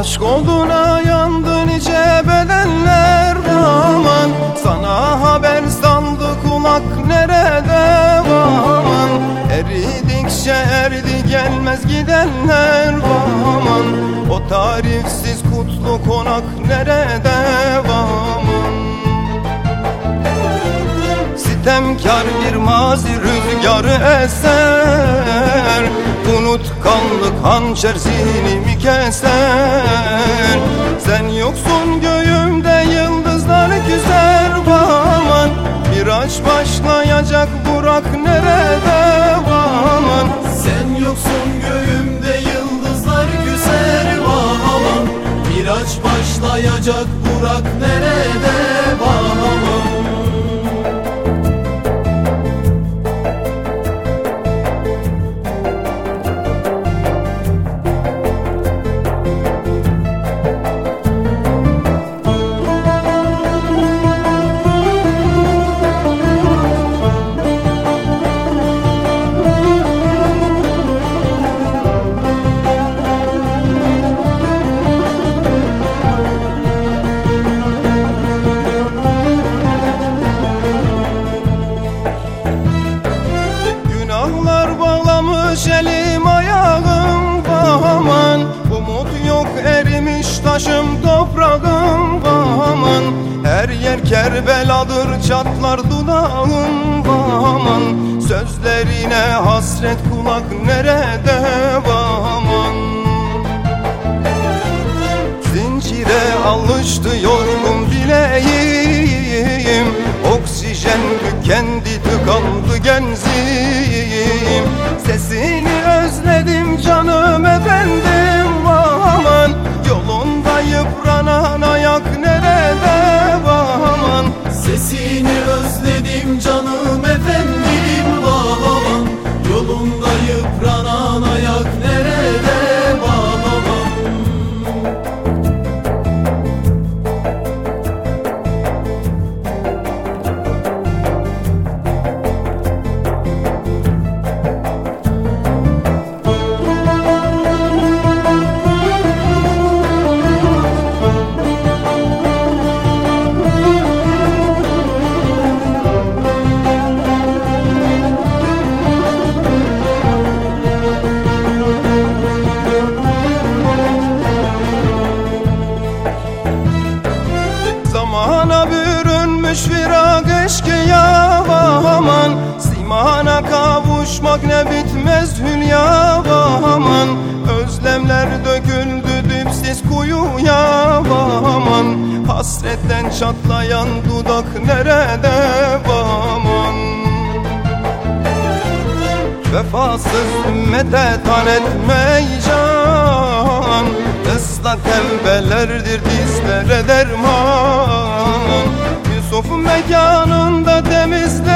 Aşk olduğuna yandı nice bedenler aman. Sana haber kulak nerede aman Eridikçe erdi gelmez gidenler aman O tarifsiz kutlu konak nerede aman Sitemkar bir mazi rüzgarı eser. Unutkanlık hançer zihnimi keser. Sen yoksun göğümde başlayacak Burak nerede? Aman kerbeladır çatlar dudağım aman. Sözlerine hasret kulak nerede aman Zincire alıştı yorgun bileğim. Oksijen tükendi tıkandı genzim bürünmüş virak eşkıya aman. Simana kavuşmak ne bitmez hülya aman. Özlemler döküldü dipsiz kuyuya aman. Hasretten çatlayan dudak nerede aman. Vefasız ümmete tan etmeycan Islak tevbelerdir dizlere derman Yusuf mekanında temizlenir